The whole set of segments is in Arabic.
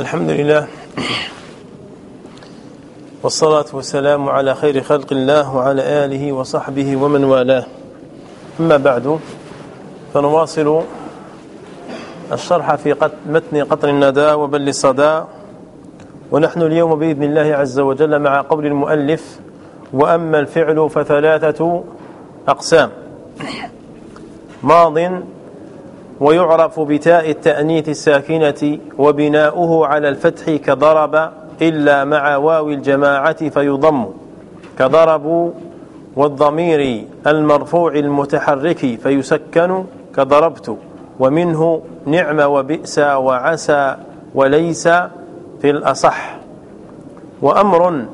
الحمد لله والصلاة والسلام على خير خلق الله وعلى آله وصحبه ومن والاه. أما بعد فنواصل الشرح في متن قطر الندى وبل الصدى ونحن اليوم بإذن الله عز وجل مع قول المؤلف وأما الفعل فثلاثة أقسام. ماض ويعرف بتاء التأنيث الساكنة وبناؤه على الفتح كضرب إلا مع واو الجماعة فيضم كضرب والضمير المرفوع المتحرك فيسكن كضربت ومنه نعم وبئس وعسى وليس في الأصح. وأمر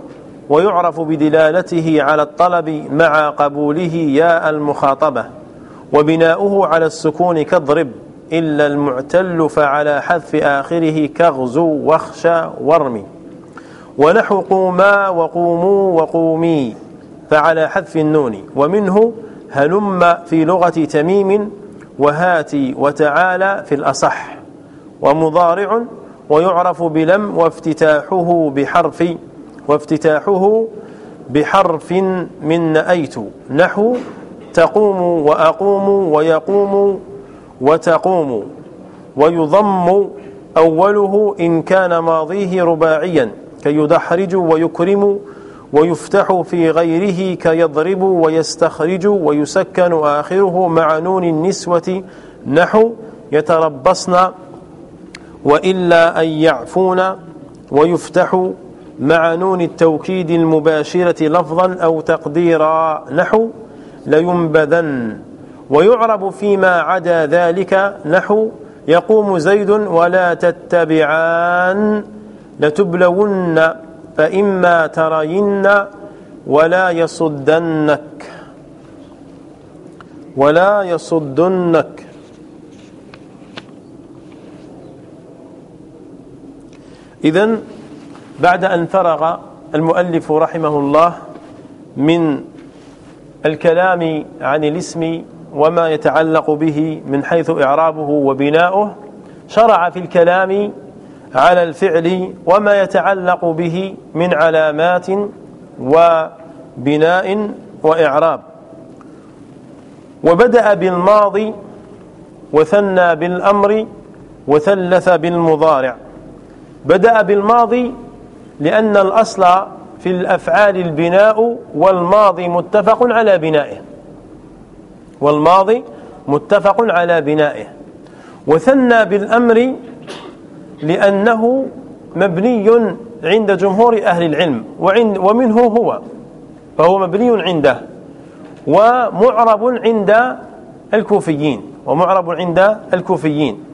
ويعرف بدلالته على الطلب مع قبوله ياء المخاطبة. وبناؤه على السكون كاضرب إلا المعتل فعلى حذف آخره كغزو واخشى وارمي. ونحو قوما وقوموا وقومي فعلى حذف النون. ومنه هلم في لغة تميم وهاتي وتعالى في الأصح. ومضارع ويعرف بلم وافتتاحه بحرف وافتتاحه بحرف من نأيت نحو تقوم وأقوم ويقوم وتقوم ويضم أوله إن كان ماضيه رباعيا كيدحرج ويكرم ويفتح في غيره كيضرب ويستخرج ويسكن آخره مع نون النسوة نحو يتربصن وإلا أن يعفون ويفتح مع نون التوكيد المباشرة لفظا أو تقديرا نحو لينبذن. ويعرب فيما عدا ذلك نحو يقوم زيد ولا تتبعان. لتبلون فإما ترين ولا يصدنك. ولا يصدنك. إذا بعد أن فرغ المؤلف رحمه الله من الكلام عن الاسم وما يتعلق به من حيث إعرابه وبناؤه شرع في الكلام على الفعل وما يتعلق به من علامات وبناء وإعراب. وبدأ بالماضي وثنى بالأمر وثلث بالمضارع. بدأ بالماضي لأن الأصل في الأفعال البناء والماضي متفق على بنائه. والماضي متفق على بنائه. وثنى بالأمر لأنه مبني عند جمهور أهل العلم وعند ومنه هو فهو مبني عنده ومعرب عند الكوفيين ومعرب عند الكوفيين.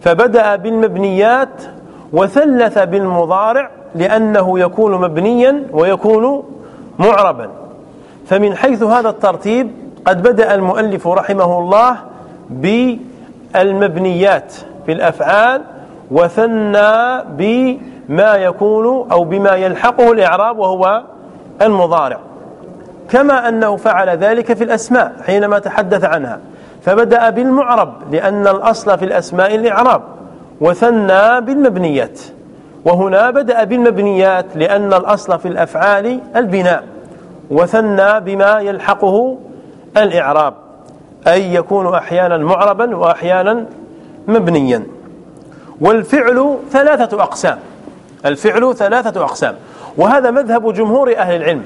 فبدأ بالمبنيات وثلث بالمضارع لأنه يكون مبنيا ويكون معربا. فمن حيث هذا الترتيب قد بدأ المؤلف رحمه الله بالمبنيات في الأفعال وثنى بما يكون أو بما يلحقه الإعراب وهو المضارع. كما أنه فعل ذلك في الأسماء حينما تحدث عنها. فبدأ بالمعرب لأن الأصل في الأسماء الإعراب وثنى بالمبنيات. وهنا بدأ بالمبنيات لأن الأصل في الأفعال البناء وثنى بما يلحقه الإعراب أي يكون أحيانا معربا وأحيانا مبنيا. والفعل ثلاثة أقسام الفعل ثلاثة أقسام وهذا مذهب جمهور أهل العلم.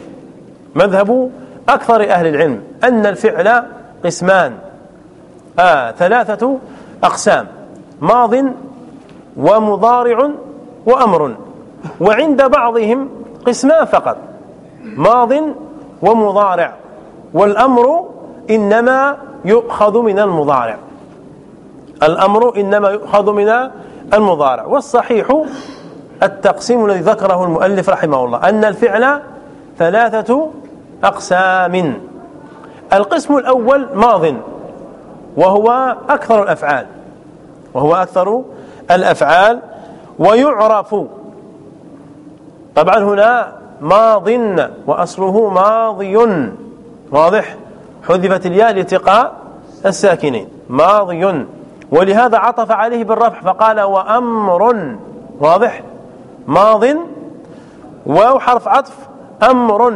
مذهب أكثر أهل العلم أن الفعل قسمان. آه ثلاثة أقسام ماض ومضارع وأمر. وعند بعضهم قسمان فقط ماض ومضارع. والأمر إنما يؤخذ من المضارع. الأمر إنما يؤخذ من المضارع. والصحيح التقسيم الذي ذكره المؤلف رحمه الله أن الفعل ثلاثة أقسام. القسم الأول ماض وهو أكثر الأفعال. وهو أكثر الأفعال. ويعرف. طبعا هنا ماض وأصله ماضي. واضح؟ حذفت الياء لالتقاء الساكنين. ماضي. ولهذا عطف عليه بالرفع فقال وأمر. واضح؟ ماض واو حرف عطف. أمر.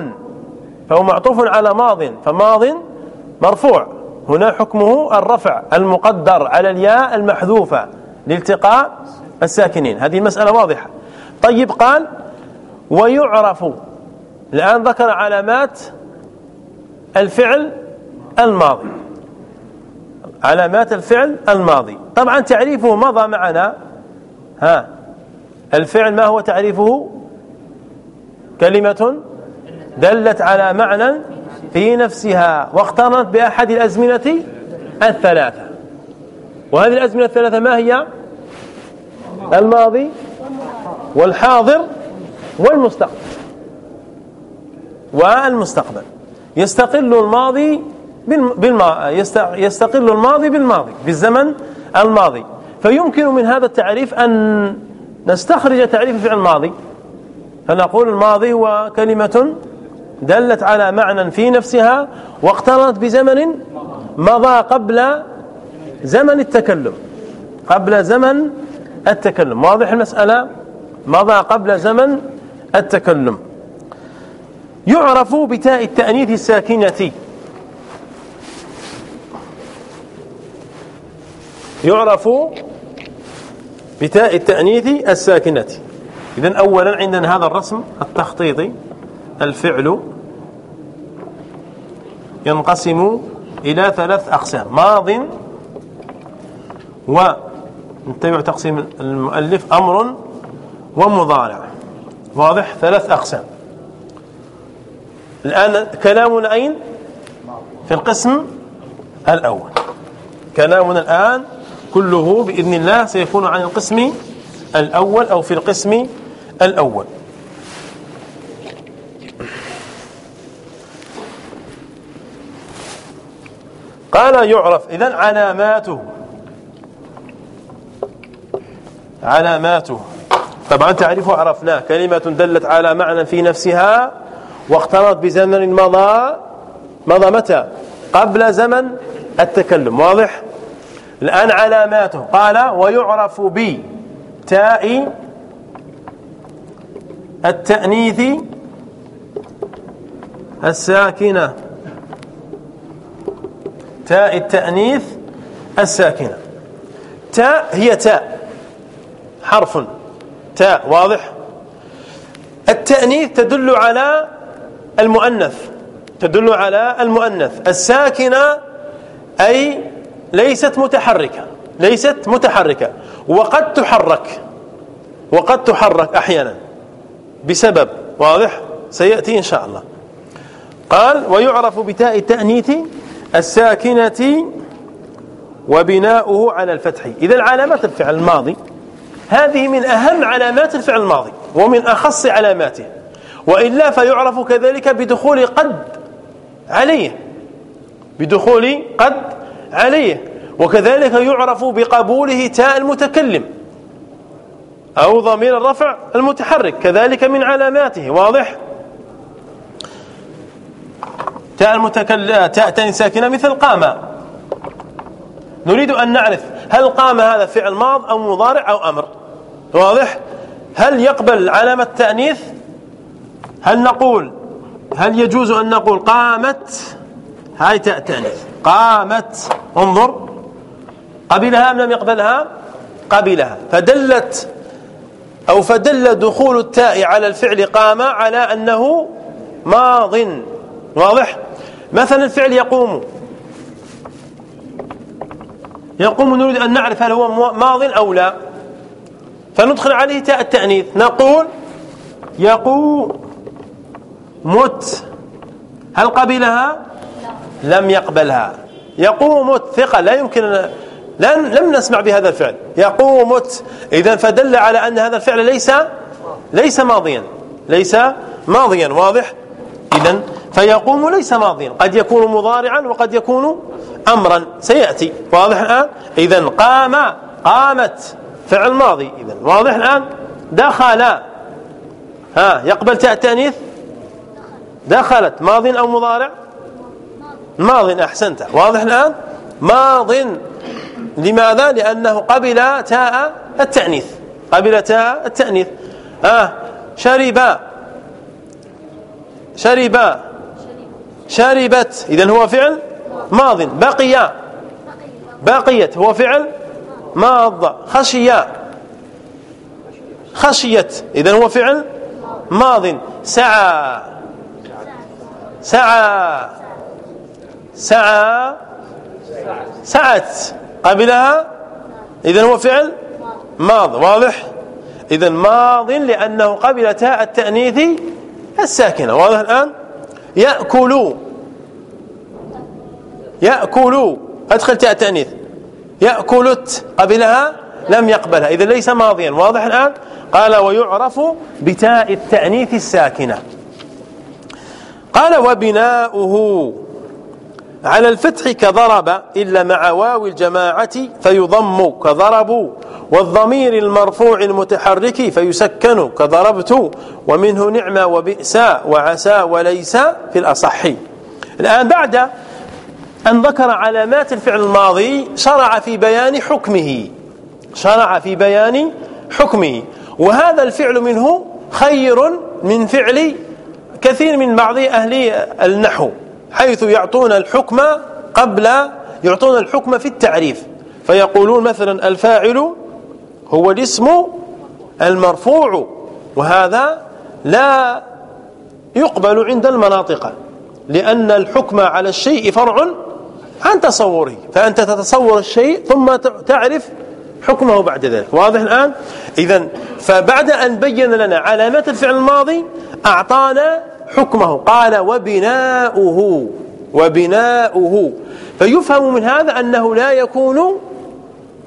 فهو معطوف على ماض. فماض مرفوع. هنا حكمه الرفع المقدر على الياء المحذوفة لالتقاء الساكنين. هذه المسألة واضحة. طيب قال ويعرف الآن ذكر علامات الفعل الماضي. علامات الفعل الماضي. طبعا تعريفه مضى معنا. ها الفعل ما هو تعريفه؟ كلمة دلت على معنى في نفسها واقترنت بأحد الأزمنة الثلاثة. وهذه الأزمنة الثلاثة ما هي؟ الماضي والحاضر والمستقبل والمستقبل. يستقل الماضي بالما يستقل الماضي بالماضي بالزمن الماضي. فيمكن من هذا التعريف أن نستخرج تعريف الفعل الماضي فنقول الماضي هو كلمة دلت على معنى في نفسها واقترنت بزمن مضى قبل زمن التكلم قبل زمن التكلم. واضح المسألة؟ مضى قبل زمن التكلم. يعرف بتاء التأنيث الساكنة. يعرف بتاء التأنيث الساكنة. إذا أولا عندنا هذا الرسم التخطيطي. الفعل ينقسم إلى ثلاث أقسام ماض وانتبع تقسيم المؤلف أمر ومضارع. واضح؟ ثلاث أقسام. الآن كلامنا أين؟ في القسم الأول. كلامنا الآن كله بإذن الله سيكون عن القسم الأول أو في القسم الأول. قال يعرف إذن علاماته. علاماته. طبعا تعرفه عرفناه. كلمة دلت على معنى في نفسها واختلط بزمن مضى مضى متى؟ قبل زمن التكلم. واضح؟ الآن علاماته. قال ويعرف بتاء التأنيث الساكنة. تاء التأنيث الساكنة. تاء هي تاء. حرف تاء واضح. التأنيث تدل على المؤنث تدل على المؤنث. الساكنة أي ليست متحركة ليست متحركة. وقد تحرك وقد تحرك أحيانا بسبب واضح؟ سيأتي إن شاء الله. قال ويعرف بتاء التأنيث الساكنة وبناؤه على الفتح. إذا علامات الفعل الماضي هذه من أهم علامات الفعل الماضي ومن أخص علاماته. وإلا فيعرف كذلك بدخول قد عليه. بدخول قد عليه. وكذلك يعرف بقبوله تاء المتكلم أو ضمير الرفع المتحرك كذلك من علاماته. واضح؟ تاء المتكلم تاء ساكنة مثل قام. نريد أن نعرف هل قام هذا فعل ماض أو مضارع أو أمر. واضح؟ هل يقبل علامة تأنيث هل نقول؟ هل يجوز أن نقول قامت هاي تأنيث؟ قامت انظر. قبلها أم لم يقبلها؟ قبلها. فدلت أو فدل دخول التاء على الفعل قام على أنه ماض. واضح؟ مثلا الفعل يقوم. يقوم نريد أن نعرف هل هو ماض أو لا. فندخل عليه تاء التأنيث. نقول يقوم مت. هل قبلها؟ لم يقبلها. يقوم ثقة. لا يمكن لن لم نسمع بهذا الفعل. يقوم اذا فدل على أن هذا الفعل ليس ليس ماضيا. ليس ماضيا. واضح؟ اذا فيقوم ليس ماضيا. قد يكون مضارعا وقد يكون امرا. سيأتي. واضح الآن؟ اذا قام قامت فعل ماضي. اذا واضح الآن؟ دخل. ها يقبل تاء التأنيث؟ دخلت. ماض أو مضارع؟ ماض. أحسنت. واضح الآن؟ ماض. لماذا؟ لأنه قبل تاء التأنيث. قبلتا التأنيث. آه شرب شرب شربت. إذن هو فعل ماض. بقي. بقيت. هو فعل ماض خشي خشيت إذن هو فعل ماض. سعى. سعى. سعى. سعت. قبلها. إذن هو فعل ماض. واضح؟ إذا ماض لأنه قبل تاء التأنيث الساكنة. واضح الآن؟ يأكل يأكل أدخل تاء التأنيث. يأكلت قبلها لم يقبلها. إذا ليس ماضيا. واضح الآن؟ قال ويعرف بتاء التأنيث الساكنة. قال وبناؤه. على الفتح كضرب إلا مع واو الجماعة فيضم كضربوا والضمير المرفوع المتحرك فيسكن كضربت ومنه نعمة وبئس وعسى وليس في الأصح. الآن بعد أن ذكر علامات الفعل الماضي شرع في بيان حكمه. شرع في بيان حكمه. وهذا الفعل منه خير من فعل كثير من بعض أهل النحو حيث يعطون الحكم قبل يعطون الحكم في التعريف. فيقولون مثلا الفاعل هو الاسم المرفوع وهذا لا يقبل عند المناطق لأن الحكم على الشيء فرع عن تصوره فأنت تتصور الشيء ثم تعرف حكمه بعد ذلك. واضح الآن؟ إذا فبعد أن بين لنا علامات الفعل الماضي أعطانا حكمه. قال وبناؤه وبناؤه. فيفهم من هذا أنه لا يكون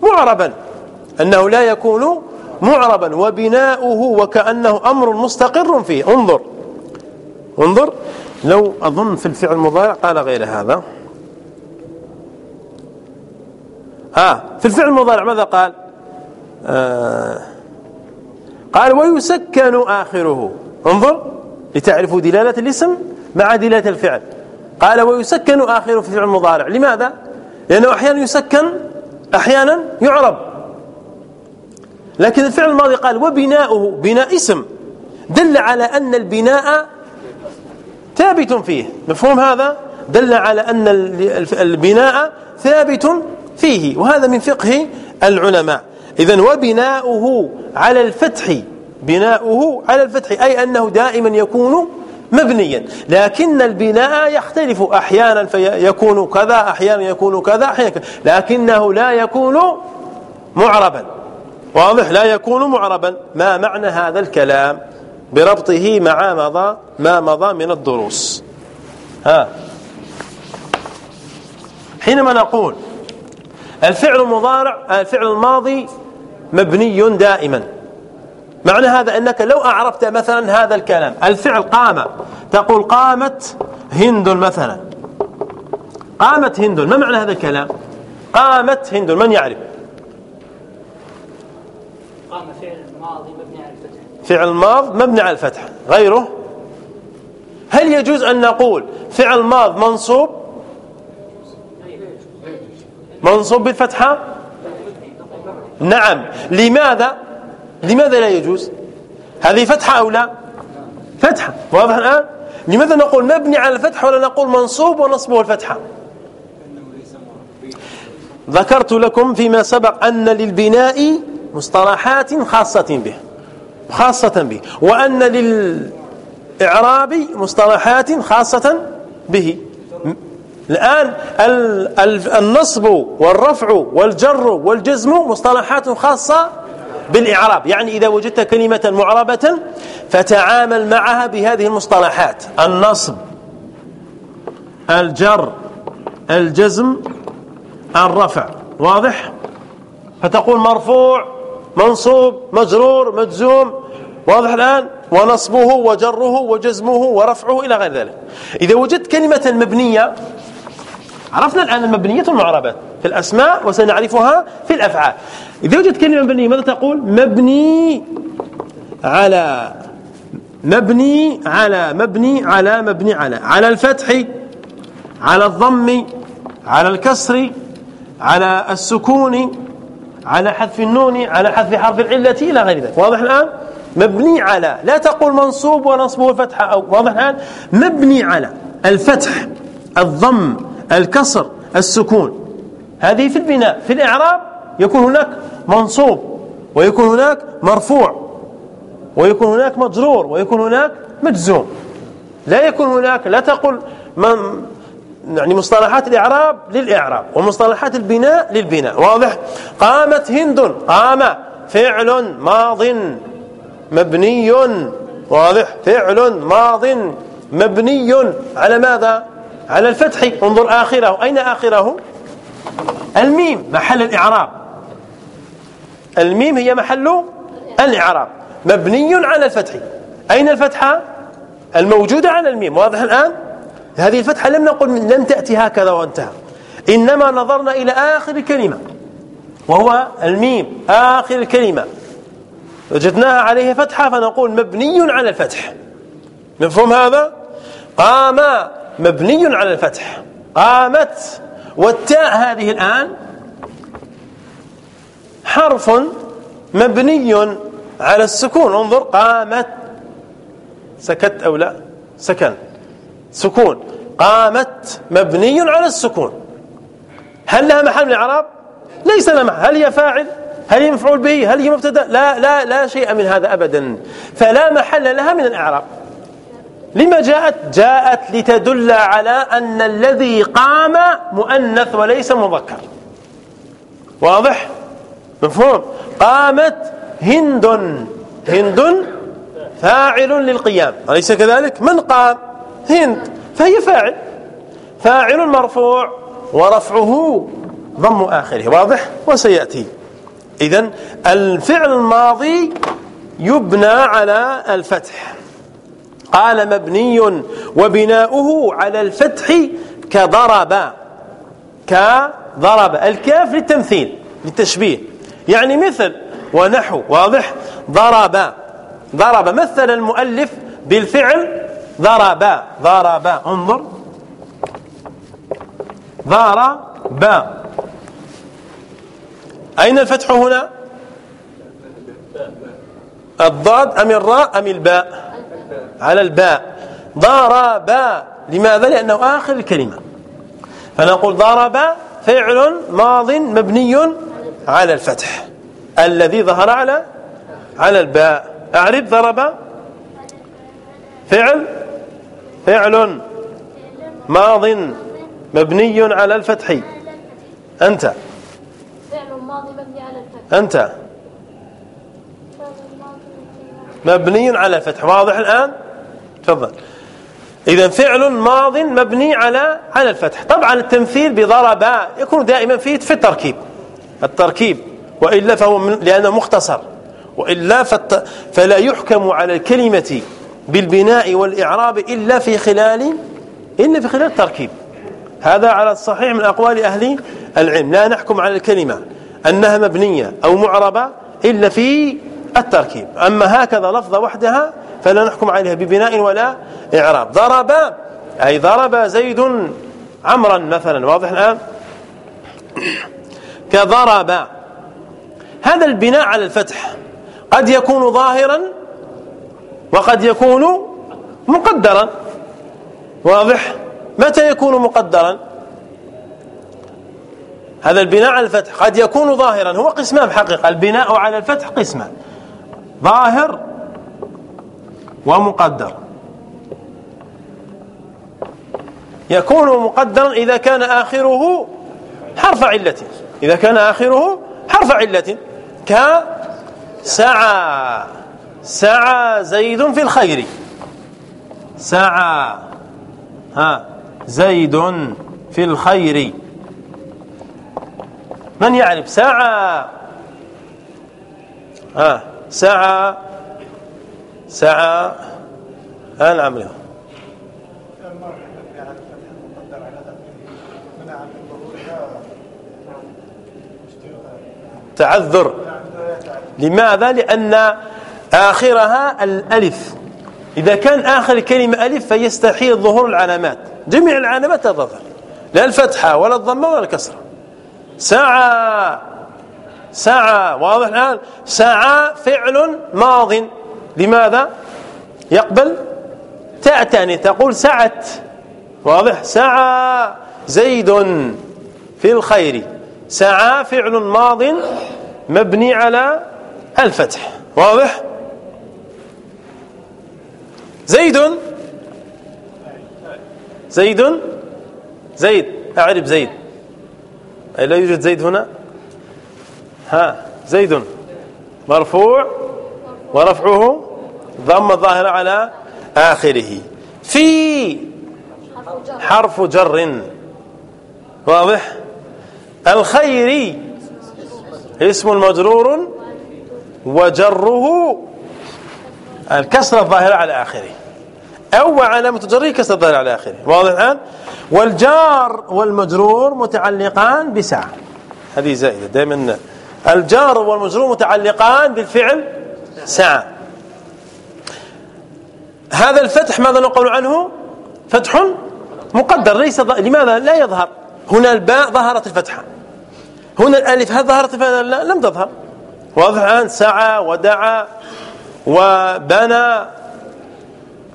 معربا. أنه لا يكون معربا. وبناؤه وكأنه أمر مستقر فيه. انظر. انظر. لو أظن في الفعل المضارع قال غير هذا. ها في الفعل المضارع ماذا قال؟ آه قال ويسكن آخره. انظر لتعرفوا دلالة الاسم مع دلالة الفعل. قال ويسكن آخره في الفعل المضارع. لماذا؟ لأنه أحيانا يسكن أحيانا يعرب. لكن الفعل الماضي قال وبناؤه. بناء اسم دل على أن البناء ثابت فيه. مفهوم هذا؟ دل على أن البناء ثابت فيه وهذا من فقه العلماء. إذا وبناؤه على الفتح بناؤه على الفتح أي أنه دائما يكون مبنيا. لكن البناء يختلف. أحيانا فيكون كذا أحيانا يكون كذا أحيانا كذا. لكنه لا يكون معربا. واضح؟ لا يكون معربا. ما معنى هذا الكلام؟ بربطه مع مضى ما مضى من الدروس. ها. حينما نقول الفعل المضارع الفعل الماضي مبني دائما. معنى هذا أنك لو أعرفت مثلا هذا الكلام الفعل قام تقول قامت هند مثلا. قامت هند ما معنى هذا الكلام؟ قامت هند من يعرف؟ قام فعل ماضي مبني على الفتح. فعل ماض مبني على الفتح. غيره؟ هل يجوز أن نقول فعل ماض منصوب؟ منصوب بالفتحة؟ نعم. لماذا؟ لماذا لا يجوز؟ هذه فتحة أو لا؟ فتحة. واضح الآن؟ لماذا نقول مبني على الفتحة ولا نقول منصوب ونصبه الفتحة؟ ذكرت لكم فيما سبق أن للبناء مصطلحات خاصة به. خاصة به. وأن للإعراب مصطلحات خاصة به. الآن النصب والرفع والجر والجزم مصطلحات خاصة بالإعراب. يعني إذا وجدت كلمة معربة فتعامل معها بهذه المصطلحات. النصب الجر الجزم الرفع. واضح؟ فتقول مرفوع منصوب مجرور مجزوم. واضح الآن؟ ونصبه وجره وجزمه ورفعه إلى غير ذلك. إذا وجدت كلمة مبنية عرفنا الآن المبنية المعربات في الأسماء وسنعرفها في الأفعال. إذا وجدت كلمة مبنية ماذا تقول؟ مبني على مبني على مبني على مبني على. على الفتح على الضم على الكسر على السكون على حذف النون على حذف حرف العلة إلى غير ذلك. واضح الآن؟ مبني على. لا تقول منصوب ونصبه الفتحة أو واضح الآن؟ مبني على الفتح الضم الكسر السكون. هذه في البناء. في الإعراب يكون هناك منصوب ويكون هناك مرفوع ويكون هناك مجرور ويكون هناك مجزوم. لا يكون هناك لا تقل من يعني مصطلحات الإعراب للإعراب ومصطلحات البناء للبناء. واضح؟ قامت هند قام فعل ماض مبني. واضح؟ فعل ماض مبني. على ماذا؟ على الفتح انظر آخره. أين آخره؟ الميم محل الإعراب. الميم هي محل الإعراب. مبني على الفتح. أين الفتحة الموجودة على الميم. واضح الآن؟ هذه الفتحة لم نقل من لم تأتي هكذا وانتهى. إنما نظرنا إلى آخر الكلمة وهو الميم آخر الكلمة وجدناها عليه فتحة فنقول مبني على الفتح. مفهوم هذا؟ قام مبني على الفتح. قامت والتاء هذه الآن حرف مبني على السكون. انظر قامت. سكت أو لا؟ سكن. سكون. قامت مبني على السكون. هل لها محل من الاعراب ليس لها محل. هل هي فاعل؟ هل هي مفعول به؟ هل هي مبتدأ؟ لا لا لا شيء من هذا ابدا. فلا محل لها من الإعراب. لما جاءت؟ جاءت لتدل على أن الذي قام مؤنث وليس مذكر. واضح؟ مفهوم؟ قامت هند. هند فاعل للقيام. أليس كذلك؟ من قام؟ هند. فهي فاعل. فاعل مرفوع ورفعه ضم آخره. واضح؟ وسيأتي. إذا الفعل الماضي يبنى على الفتح. قال مبني وبناؤه على الفتح كضرب. كضرب. الكاف للتمثيل للتشبيه. يعني مثل ونحو واضح. ضرب. ضرب مثل المؤلف بالفعل. ضرب. ضرب. انظر. ضرب. أين الفتح هنا؟ الضاد أم الراء أم الباء؟ على الباء. ضرب لماذا؟ لأنه آخر الكلمة. فنقول ضرب فعل ماض مبني على الفتح. الذي ظهر على على الباء. أعرف ضرب فعل فعل ماض مبني على الفتح. أنت. فعل ماضي مبني على الفتح. أنت. مبني على الفتح. واضح الآن؟ تفضل. إذا فعل ماض مبني على على الفتح. طبعا التمثيل بضرب يكون دائما فيه في التركيب. التركيب. وإلا فهو من لأنه مختصر. وإلا فلا يحكم على الكلمة بالبناء والإعراب إلا في خلال إلا في خلال التركيب. هذا على الصحيح من أقوال أهل العلم. لا نحكم على الكلمة أنها مبنية أو معربة إلا في التركيب. أما هكذا لفظة وحدها فلا نحكم عليها ببناء ولا إعراب. ضرب أي ضرب زيد عمرا مثلا واضح الآن؟ كضرب. هذا البناء على الفتح قد يكون ظاهرا وقد يكون مقدرا. واضح؟ متى يكون مقدرا؟ هذا البناء على الفتح قد يكون ظاهرا هو قسمان حقيقة البناء على الفتح قسمان. ظاهر ومقدر. يكون مقدرا إذا كان آخره حرف علة. إذا كان آخره حرف علة. كسعى. سعى زيد في الخير. سعى. ها. زيد في الخير. من يعرف؟ سعى. ها. سعى. سعى آه نعم له تعذر. لماذا؟ لأن آخرها الألف. إذا كان آخر الكلمة ألف فيستحيل ظهور العلامات. جميع العلامات تظهر لا الفتحة ولا الضمة ولا الكسرة. سعى. سعى. واضح الآن؟ سعى فعل ماض. لماذا؟ يقبل تأتني تقول سعت. واضح؟ سعى زيد في الخير. سعى فعل ماض مبني على الفتح. واضح؟ زيد؟ زيد؟ زيد. أعرب زيد. أي لا يوجد زيد هنا؟ ها زيد. مرفوع. ورفعه ضم الظاهر على آخره. في حرف جر. واضح؟ الخير اسم مجرور وجره الكسرة الظاهرة على آخره. أو علامة جره كسرة الظاهرة على آخره. واضح الآن؟ والجار والمجرور متعلقان بسعى هذه زائدة. دائما الجار والمجرور متعلقان بالفعل سعى هذا الفتح ماذا نقول عنه؟ فتح مقدر ليس ض... لماذا؟ لا يظهر. هنا الباء ظهرت الفتحة. هنا الألف هل ظهرت الفتحة؟ لا لم تظهر. واضح الآن سعى ودعا وبنى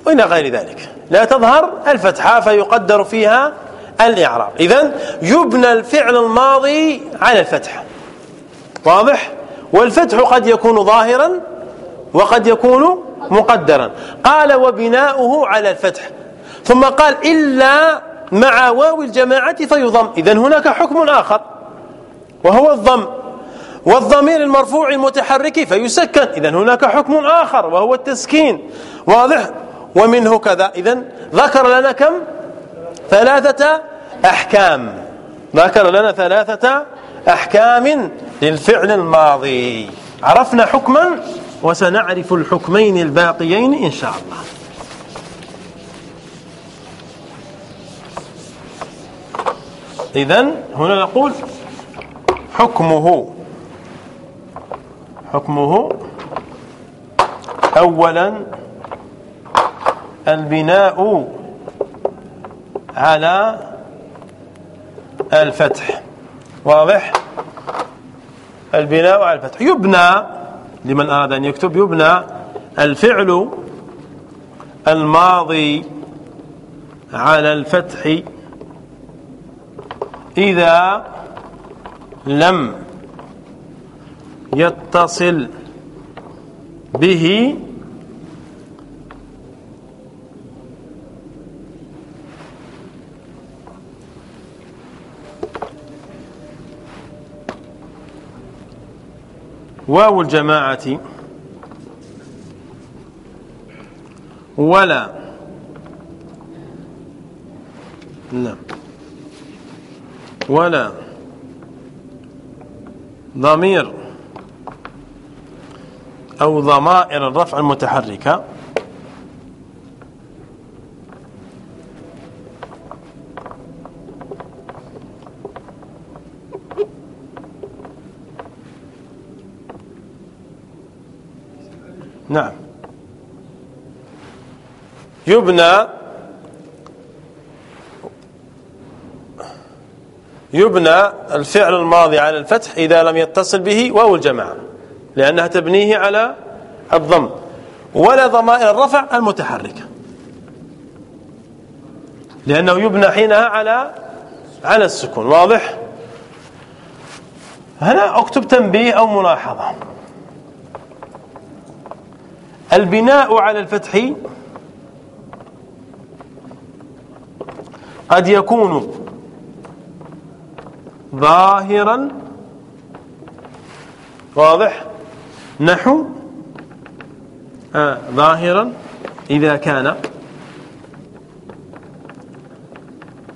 وإلى غير ذلك. لا تظهر الفتحة فيقدر فيها الإعراب. إذن يبنى الفعل الماضي على الفتح واضح؟ والفتح قد يكون ظاهرا وقد يكون مقدرا. قال وبناؤه على الفتح. ثم قال إلا مع واو الجماعة فيضم. إذن هناك حكم آخر وهو الضم. والضمير المرفوع المتحرك فيسكن. إذن هناك حكم آخر وهو التسكين. واضح؟ ومنه كذا. إذن ذكر لنا كم؟ ثلاثة أحكام. ذكر لنا ثلاثة أحكام للفعل الماضي. عرفنا حكما؟ وسنعرف الحكمين الباقيين إن شاء الله. إذن هنا نقول حكمه. حكمه أولا البناء على الفتح. واضح؟ البناء على الفتح. يبنى لمن أراد أن يكتب يبنى الفعل الماضي على الفتح إذا لم يتصل به واو الجماعة ولا. نعم. ولا. ضمير. أو ضمائر الرفع المتحركة. نعم. يبنى يبنى الفعل الماضي على الفتح إذا لم يتصل به واو الجماعة لأنها تبنيه على الضم ولا ضمائر الرفع المتحركة. لأنه يبنى حينها على على السكون واضح؟ هنا أكتب تنبيه أو ملاحظة؟ البناء على الفتح قد يكون ظاهرا واضح. نحو آه ظاهرا إذا كان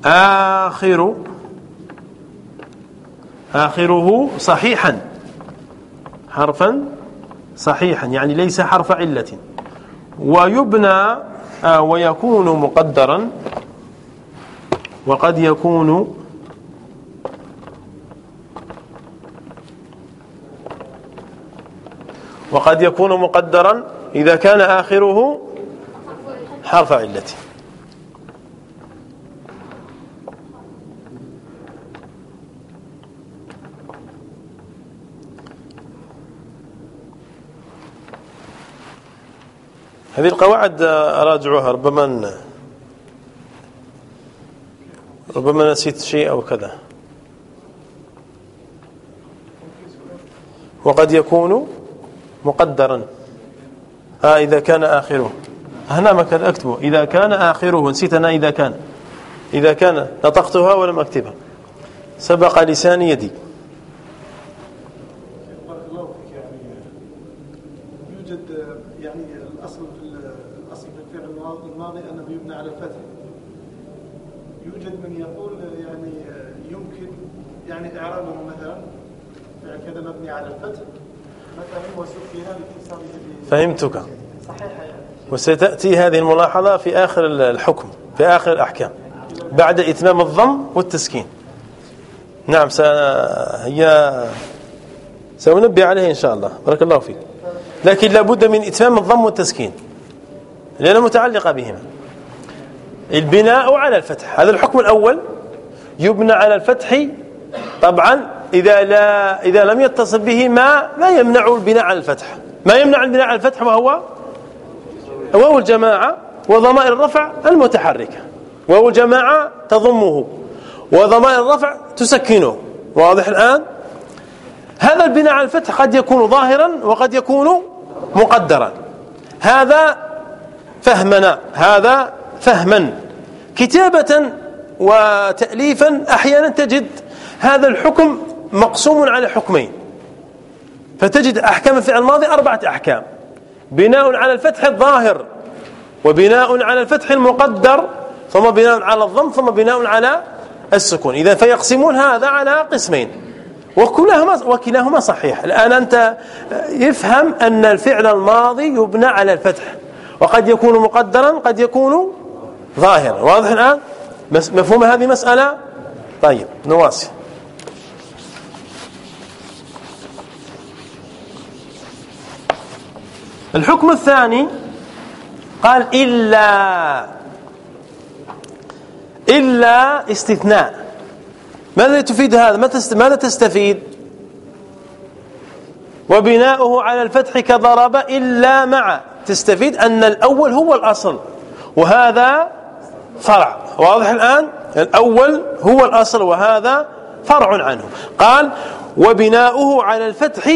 آخر آخره صحيحا حرفا صحيحا يعني ليس حرف علة. ويبنى آه ويكون مقدرا. وقد يكون وقد يكون مقدرا. إذا كان آخره حرف علة. هذه القواعد أراجعها ربما ربما نسيت شيء أو كذا. وقد يكون مقدرا. ها إذا كان آخره. هنا ما كان أكتبه. إذا كان آخره نسيت أنا إذا كان. إذا كان نطقتها ولم أكتبها. سبق لساني يدي. فهمتك. وستأتي هذه الملاحظة في آخر الحكم في آخر الأحكام بعد إتمام الضم والتسكين. نعم هي سأنبه عليه إن شاء الله. بارك الله فيك. لكن لابد من إتمام الضم والتسكين لأنها متعلقة بهما. البناء على الفتح. هذا الحكم الأول. يبنى على الفتح طبعا إذا لا إذا لم يتصل به ما لا يمنع البناء على الفتح. ما يمنع البناء على الفتح وهو واو الجماعة وضمائر الرفع المتحركة. واو الجماعة تضمه وضمائر الرفع تسكنه. واضح الآن؟ هذا البناء على الفتح قد يكون ظاهرا وقد يكون مقدرا. هذا فهمنا هذا فهما. كتابة وتأليفا أحيانا تجد هذا الحكم مقسوم على حكمين. فتجد أحكام الفعل الماضي أربعة أحكام. بناء على الفتح الظاهر وبناء على الفتح المقدر ثم بناء على الضم ثم بناء على السكون. إذا فيقسمون هذا على قسمين. وكلاهما وكلاهما صحيح. الآن أنت يفهم أن الفعل الماضي يبنى على الفتح وقد يكون مقدرا قد يكون ظاهرا. واضح الآن؟ مفهوم هذه مسألة طيب نواصل الحكم الثاني قال إلا إلا استثناء. ماذا تفيد هذا؟ ماذا تستفيد؟ وبناؤه على الفتح كضرب إلا مع. تستفيد أن الأول هو الأصل وهذا فرع. واضح الآن؟ الأول هو الأصل وهذا فرع عنه. قال وبناؤه على الفتح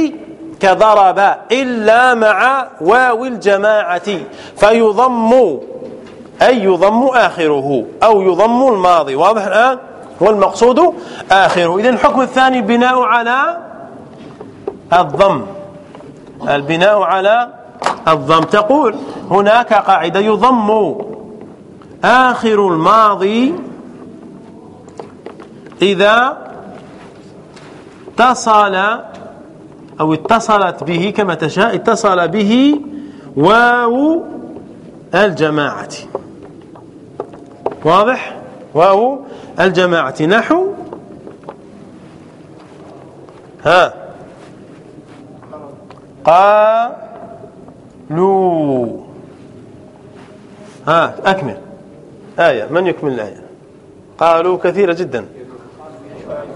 كضرب إلا مع واو الجماعة فيضم أي يضم آخره أو يضم الماضي واضح الآن؟ هو المقصود آخره. إذن الحكم الثاني بناء على الضم. البناء على الضم. تقول هناك قاعدة يضم آخر الماضي إذا اتصل أو اتصلت به كما تشاء اتصل به واو الجماعة. واضح؟ واو الجماعة. نحو. ها. قالوا. ها أكمل. آية. من يكمل الآية؟ قالوا كثيرة جدا.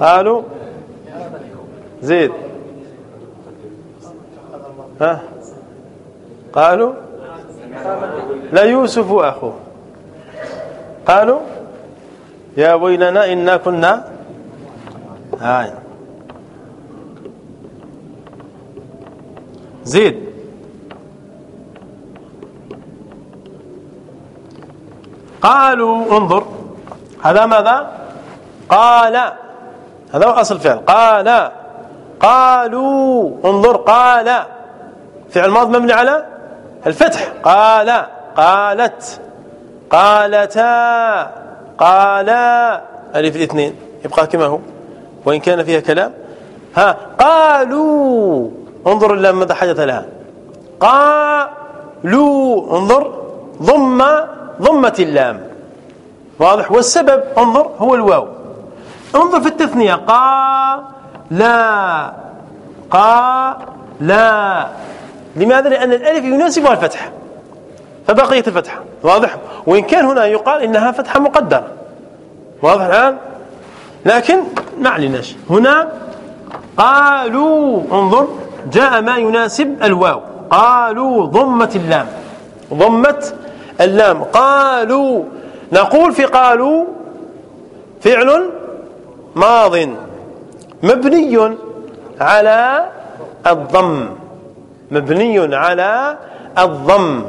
قالوا. زيد. قالوا لا يوسف أخوه قالوا يا ويلنا إنا كنا هاي. زيد. قالوا انظر. هذا ماذا؟ قال. هذا هو أصل فعل قال. قالوا انظر. قال. فعل ماض مبني على الفتح. قال قالت قالتا قالا. ألف الاثنين يبقى كما هو. وإن كان فيها كلام. ها قالوا. انظر اللام ماذا حدث لها. قالوا. انظر. ضم ضمت اللام. واضح. والسبب انظر هو الواو. انظر في التثنية. قا لا. قا لا. لماذا؟ لأن الألف يناسبها الفتح فبقيت الفتحة. واضح؟ وإن كان هنا يقال إنها فتحة مقدرة. واضح الآن؟ لكن ما عليناش هنا قالوا انظر جاء ما يناسب الواو. قالوا ضمت اللام. ضمت اللام. قالوا نقول في قالوا فعل ماض. مبني على الضم. مبني على الضم.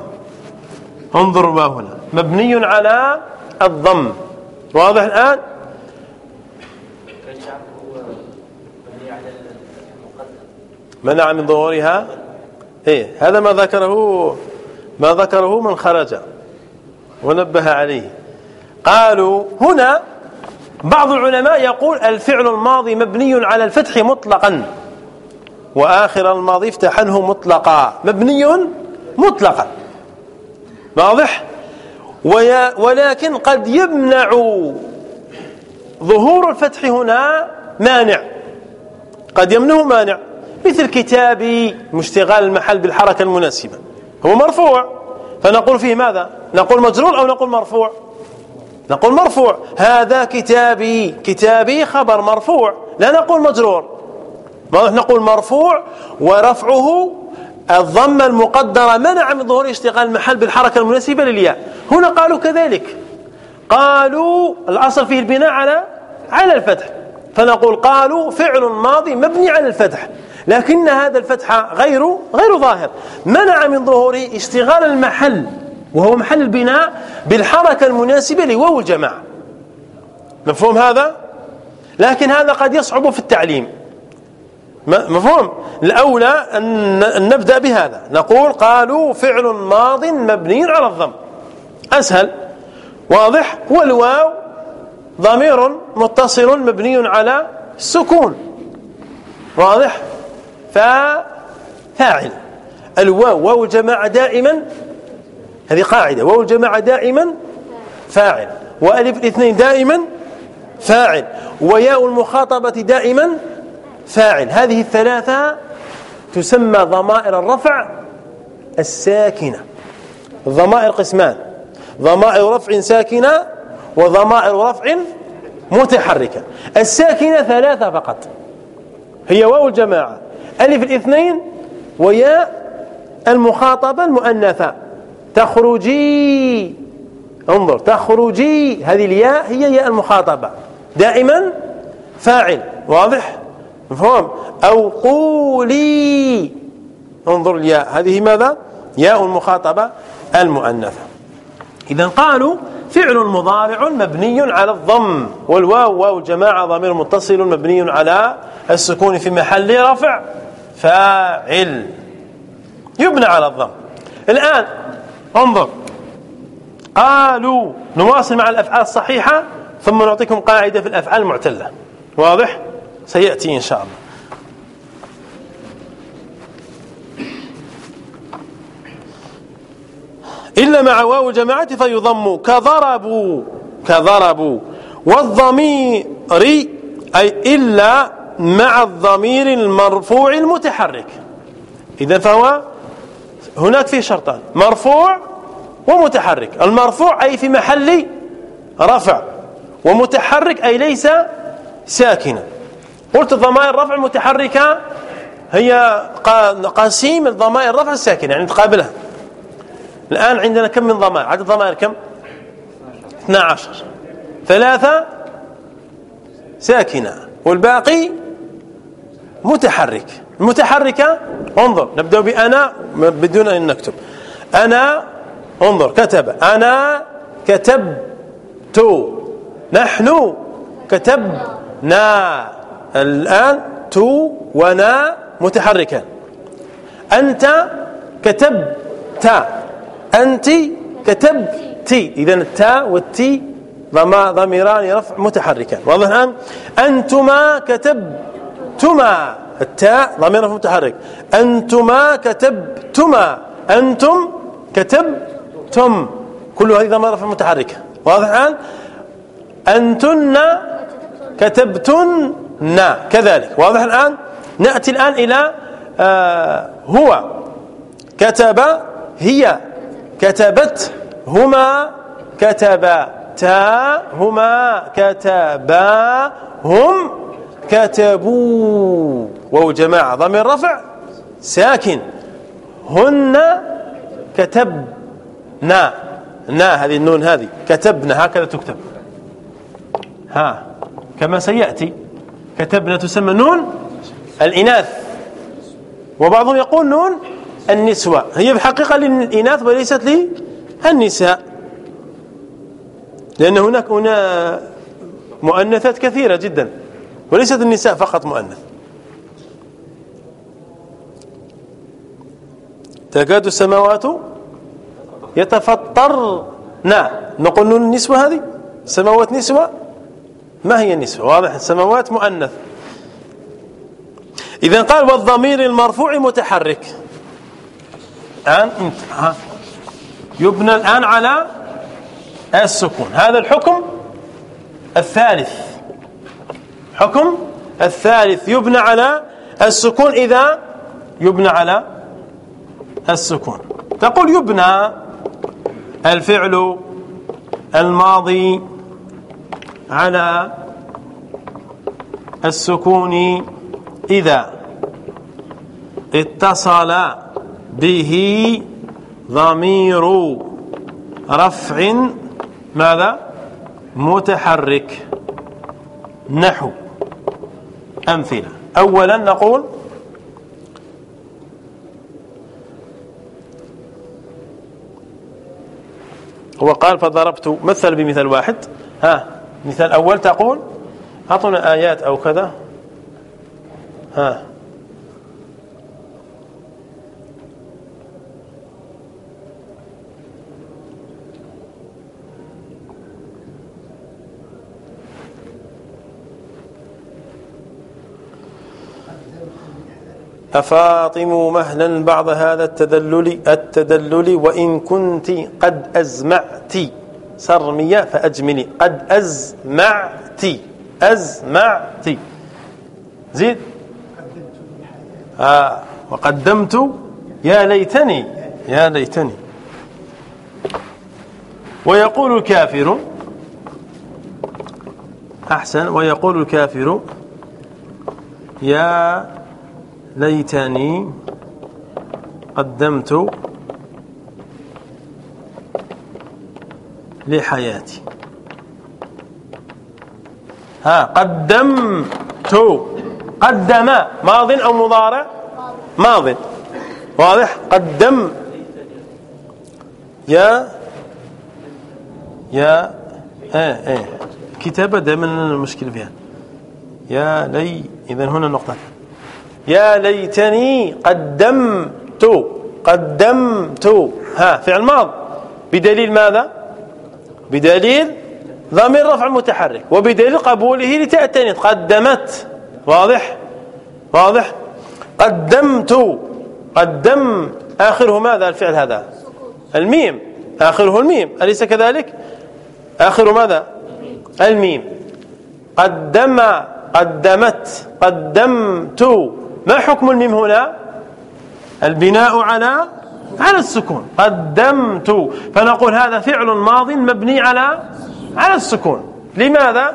انظروا ما هنا. مبني على الضم. واضح الآن؟ منع من ظهورها؟ إيه هذا ما ذكره ما ذكره من خرج. ونبه عليه. قالوا هنا بعض العلماء يقول الفعل الماضي مبني على الفتح مطلقا. وآخر الماضي افتحنه مطلقا. مبني مطلقا. واضح؟ ولكن قد يمنع ظهور الفتح هنا مانع. قد يمنه مانع. مثل كتابي مشتغال المحل بالحركة المناسبة. هو مرفوع. فنقول فيه ماذا؟ نقول مجرور أو نقول مرفوع؟ نقول مرفوع. هذا كتابي. كتابي خبر مرفوع. لا نقول مجرور. نقول مرفوع ورفعه الضمة المقدرة منع من ظهور اشتغال المحل بالحركة المناسبة للياء. هنا قالوا كذلك. قالوا الأصل فيه البناء على على الفتح. فنقول قالوا فعل ماضي مبني على الفتح. لكن هذا الفتح غير غير ظاهر. منع من ظهوره اشتغال المحل وهو محل البناء بالحركة المناسبة لواو الجماعة. مفهوم هذا؟ لكن هذا قد يصعب في التعليم. مفهوم؟ الأولى أن نبدأ بهذا. نقول قالوا فعل ماض مبني على الضم. أسهل. واضح؟ والواو ضمير متصل مبني على السكون واضح؟ ففاعل الواو واو الجماعة دائما. هذه قاعدة. واو الجماعة دائما فاعل. وألف الاثنين دائما فاعل. وياء المخاطبة دائما فاعل. هذه الثلاثة تسمى ضمائر الرفع الساكنة. الضمائر قسمان. ضمائر رفع ساكنة وضمائر رفع متحركة. الساكنة ثلاثة فقط. هي واو الجماعة. ألف الاثنين وياء المخاطبة المؤنثة. تخرجي. انظر. تخرجي. هذه الياء هي ياء المخاطبة. دائما فاعل. واضح؟ مفهوم؟ أو قولي. انظر الياء. هذه ماذا؟ ياء المخاطبة المؤنثة. إذا قالوا فعل مضارع مبني على الضم والواو واو الجماعة ضمير متصل مبني على السكون في محل رفع فاعل. يبنى على الضم. الآن انظر. قالوا نواصل مع الأفعال الصحيحة ثم نعطيكم قاعدة في الأفعال المعتلة. واضح؟ سيأتي إن شاء الله. إلا مع واو الجماعة فيضم كضربوا كضربوا والضمير أي إلا مع الضمير المرفوع المتحرك. إذا فهو هناك فيه شرطان. مرفوع ومتحرك. المرفوع أي في محل رفع ومتحرك أي ليس ساكنا. قلت الضمائر رفع متحركة. هي قسيم الضمائر الرفع الساكنة يعني تقابلها. الآن عندنا كم من ضمائر؟ عدد الضمائر كم؟ 12 ثلاثة ساكنة والباقي متحرك. المتحركة انظر نبدأ بأنا بدون أن نكتب. أنا انظر كتب. أنا كتبت. نحن كتبنا. الآن تو ونا متحركان أنت كتبت أنت كتبت إذا التاء والتي ضميران رفع متحركان واضح الآن؟ أنتما كتبتما. التاء ضمير متحرك. أنتما كتبتما. أنتم كتبتم. كل هذه ضمائر رفع متحركة. واضح الآن؟ أنتن كتبتن. كذلك. واضح الآن؟ نأتي الآن إلى آه هو. كتب هي. كتبت هما. كتبا تا هما. كتبا هم كتبوا. وهو جماعة. ضمير رفع. ساكن. هن. نا نا. هذه النون هذه. كتبنا. هكذا تكتب. ها. كما سيأتي. كتبنا تسمى نون الإناث. وبعضهم يقول نون النسوة. هي بحقيقة للإناث وليست للنساء. لأن هناك هنا مؤنثات كثيرة جدا. وليست النساء فقط مؤنث. تكاد السماوات يتفطرن. نقول نون النسوة هذه؟ سماوات نسوة؟ ما هي النسوة واضح؟ السماوات مؤنث. إذا قال والضمير المرفوع متحرك. الآن انت ها. يبنى الآن على السكون. هذا الحكم الثالث. حكم الثالث. يبنى على السكون إذا يبنى على السكون. تقول يبنى الفعل الماضي على السكون إذا اتصل به ضمير رفع ماذا؟ متحرك. نحو. أمثلة. أولا نقول هو قال فضربت مثل بمثال واحد. ها. مثال أول تقول أعطونا آيات أو كذا. ها. أفاطم مهلا بعض هذا التدلل التدلل وإن كنت قد أزمعت. سرمية فأجملي قد أزمعت أزمعت زيد؟ آه وقدمت يا ليتني. يا ليتني. ويقول الكافر أحسن ويقول الكافر يا ليتني قدمت لحياتي. ها قدمت. قدم. ماض أو مضارع؟ ماض. واضح؟ قدم. يا. يا. إيه إيه. كتابة دائما المشكلة فيها. يا لي. إذا هنا نقطة. يا ليتني قدمت. قدمت. ها فعل ماض. بدليل ماذا؟ بدليل ضمير رفع متحرك وبدليل قبوله لتأتني. قدمت. واضح؟ واضح؟ قدمت. قدم. آخره ماذا؟ الفعل هذا؟ الميم. آخره الميم. أليس كذلك؟ آخر ماذا؟ الميم. قدم. قدمت. قدمت. ما حكم الميم هنا؟ البناء على على السكون. قدمت. فنقول هذا فعل ماض مبني على على السكون. لماذا؟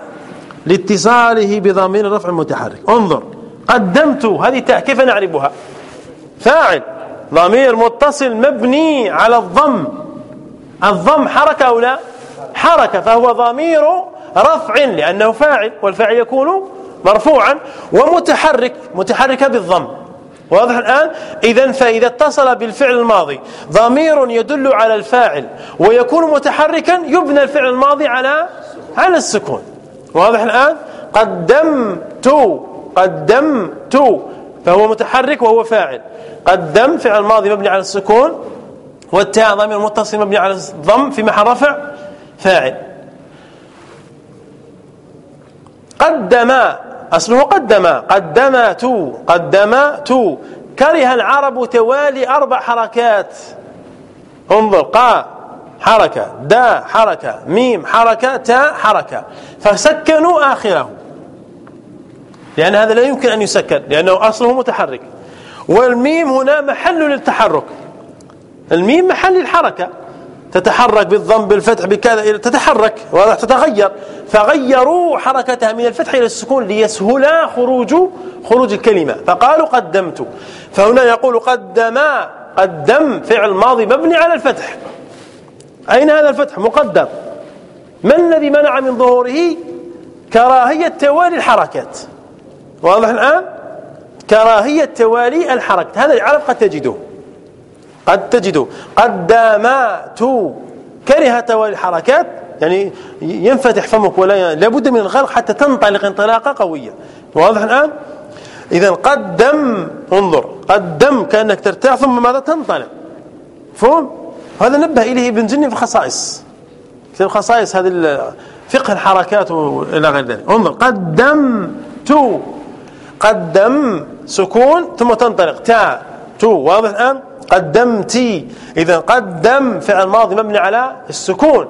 لاتصاله بضمير الرفع المتحرك. انظر. قدمت. هذه تاء. كيف نعربها؟ فاعل. ضمير متصل مبني على الضم. الضم حركة أو لا؟ حركة. فهو ضمير رفع لأنه فاعل والفاعل يكون مرفوعا ومتحرك. متحركة بالضم. واضح الآن؟ إذا فإذا اتصل بالفعل الماضي ضمير يدل على الفاعل ويكون متحركا يبنى الفعل الماضي على على السكون. واضح الآن؟ قدمت قدمت فهو متحرك وهو فاعل. قدم فعل ماضي مبني على السكون والتاء ضمير متصل مبني على الضم في محل رفع فاعل. قدم أصله قدم قدمت قدمت كره العرب توالي أربع حركات. انظر قا حركة دا حركة ميم حركة تاء حركة. فسكنوا آخره لأن هذا لا يمكن أن يسكن لأنه أصله متحرك. والميم هنا محل للتحرك. الميم محل الحركة تتحرك بالضم بالفتح بكذا تتحرك واضح؟ تتغير. فغيروا حركتها من الفتح إلى السكون ليسهل خروج خروج الكلمة. فقالوا قدمت. فهنا يقول قدم قدم فعل ماضي مبني على الفتح. أين هذا الفتح؟ مقدر ما الذي منع من ظهوره؟ كراهية توالي الحركات. واضح الآن؟ كراهية توالي الحركات. هذا العرب قد تجده. قد تجده قدامات كره توالي الحركات يعني ينفتح فمك ولا لابد من الغلق حتى تنطلق انطلاقة قوية. واضح الآن؟ إذا قدم انظر قدم كأنك ترتاح ثم ماذا؟ تنطلق. فهم هذا نبه إليه ابن جني في الخصائص. في الخصائص هذه فقه الحركات إلى غير ذلك. انظر قدمت قدم سكون ثم تنطلق. تا تو واضح الآن؟ قدمتي إذا قدم فعل ماضي مبني على السكون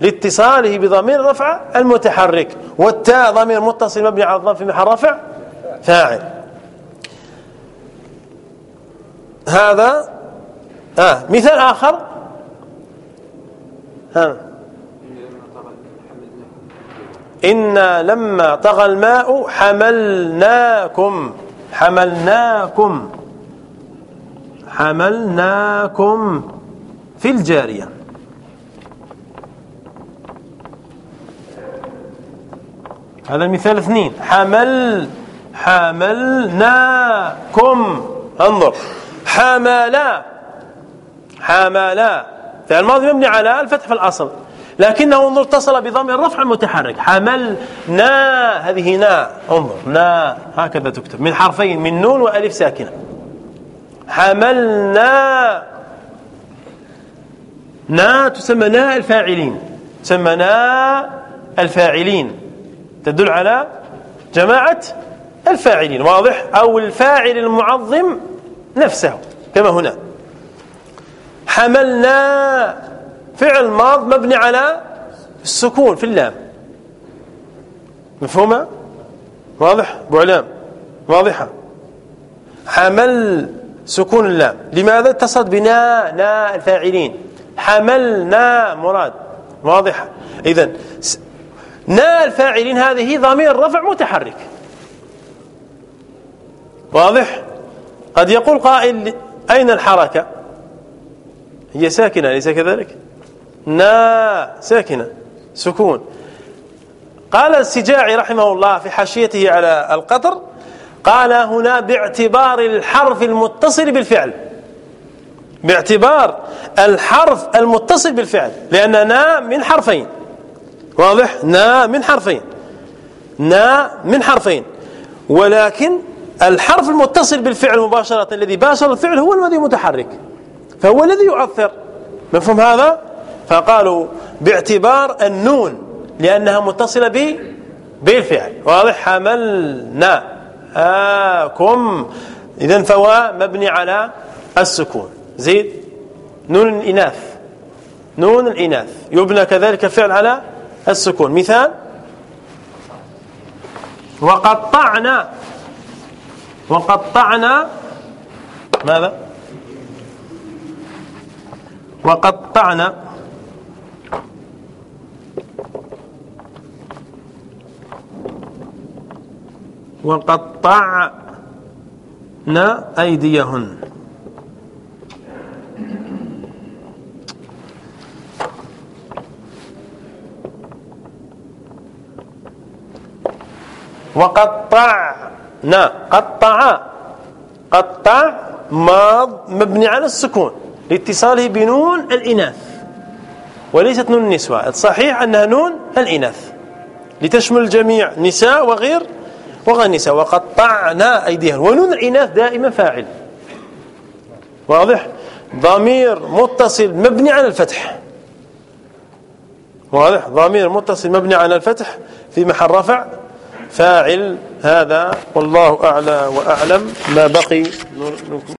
لاتصاله بضمير الرفع المتحرك والتاء ضمير متصل مبني على الضم في محل رفع فاعل. هذا آه مثال آخر. ها. إنا لما طغى الماء حملناكم حملناكم. حملناكم في الجارية. هذا المثال اثنين. حمل حملناكم. انظر. حملا حملا فعل الماضي مبني على الفتح في الأصل لكنه انظر اتصل بضم الرفع المتحرك حملنا هذه نا. انظر نا. هكذا تكتب. من حرفين من نون وألف ساكنة. حملنا. نا تسمى نا الفاعلين. تسمى نا الفاعلين. تدل على جماعة الفاعلين. واضح؟ أو الفاعل المعظم نفسه. كما هنا. حملنا. فعل ماض مبني على السكون في اللام. مفهومة؟ واضح؟ بعلام. واضحة. حمل سكون اللام لماذا اتصلت بنا؟ نا الفاعلين. حملنا مراد. واضحة إذا نا الفاعلين هذه ضمير رفع متحرك. واضح؟ قد يقول قائل أين الحركة؟ هي ساكنة أليس كذلك؟ نا ساكنة. سكون. قال السجاعي رحمه الله في حاشيته على القطر قال هنا باعتبار الحرف المتصل بالفعل. باعتبار الحرف المتصل بالفعل. لأن نا من حرفين. واضح؟ نا من حرفين. نا من حرفين. ولكن الحرف المتصل بالفعل مباشرة الذي باشر الفعل هو الذي متحرك. فهو الذي يؤثر. مفهوم هذا؟ فقالوا باعتبار النون لأنها متصلة ب بالفعل. واضح؟ حملنا. آكم إذا فهو مبني على السكون. زيد. نون الإناث. نون الإناث. يبنى كذلك الفعل على السكون. مثال. وقطعنا. وقطعنا. ماذا؟ وقطعنا. وقطعنا أيديهن. وقطعنا قطع. قطع ماض مبني على السكون. لاتصاله بنون الإناث. وليست نون النسوة الصحيح أنها نون الإناث. لتشمل الجميع نساء وغير وغير نساء وقطعنا أيديهن ونون الإناث دائما فاعل. واضح؟ ضمير متصل مبني على الفتح. واضح؟ ضمير متصل مبني على الفتح. في محل رفع. فاعل هذا. والله أعلى وأعلم. ما بقي